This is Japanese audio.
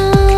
ചെറുചായം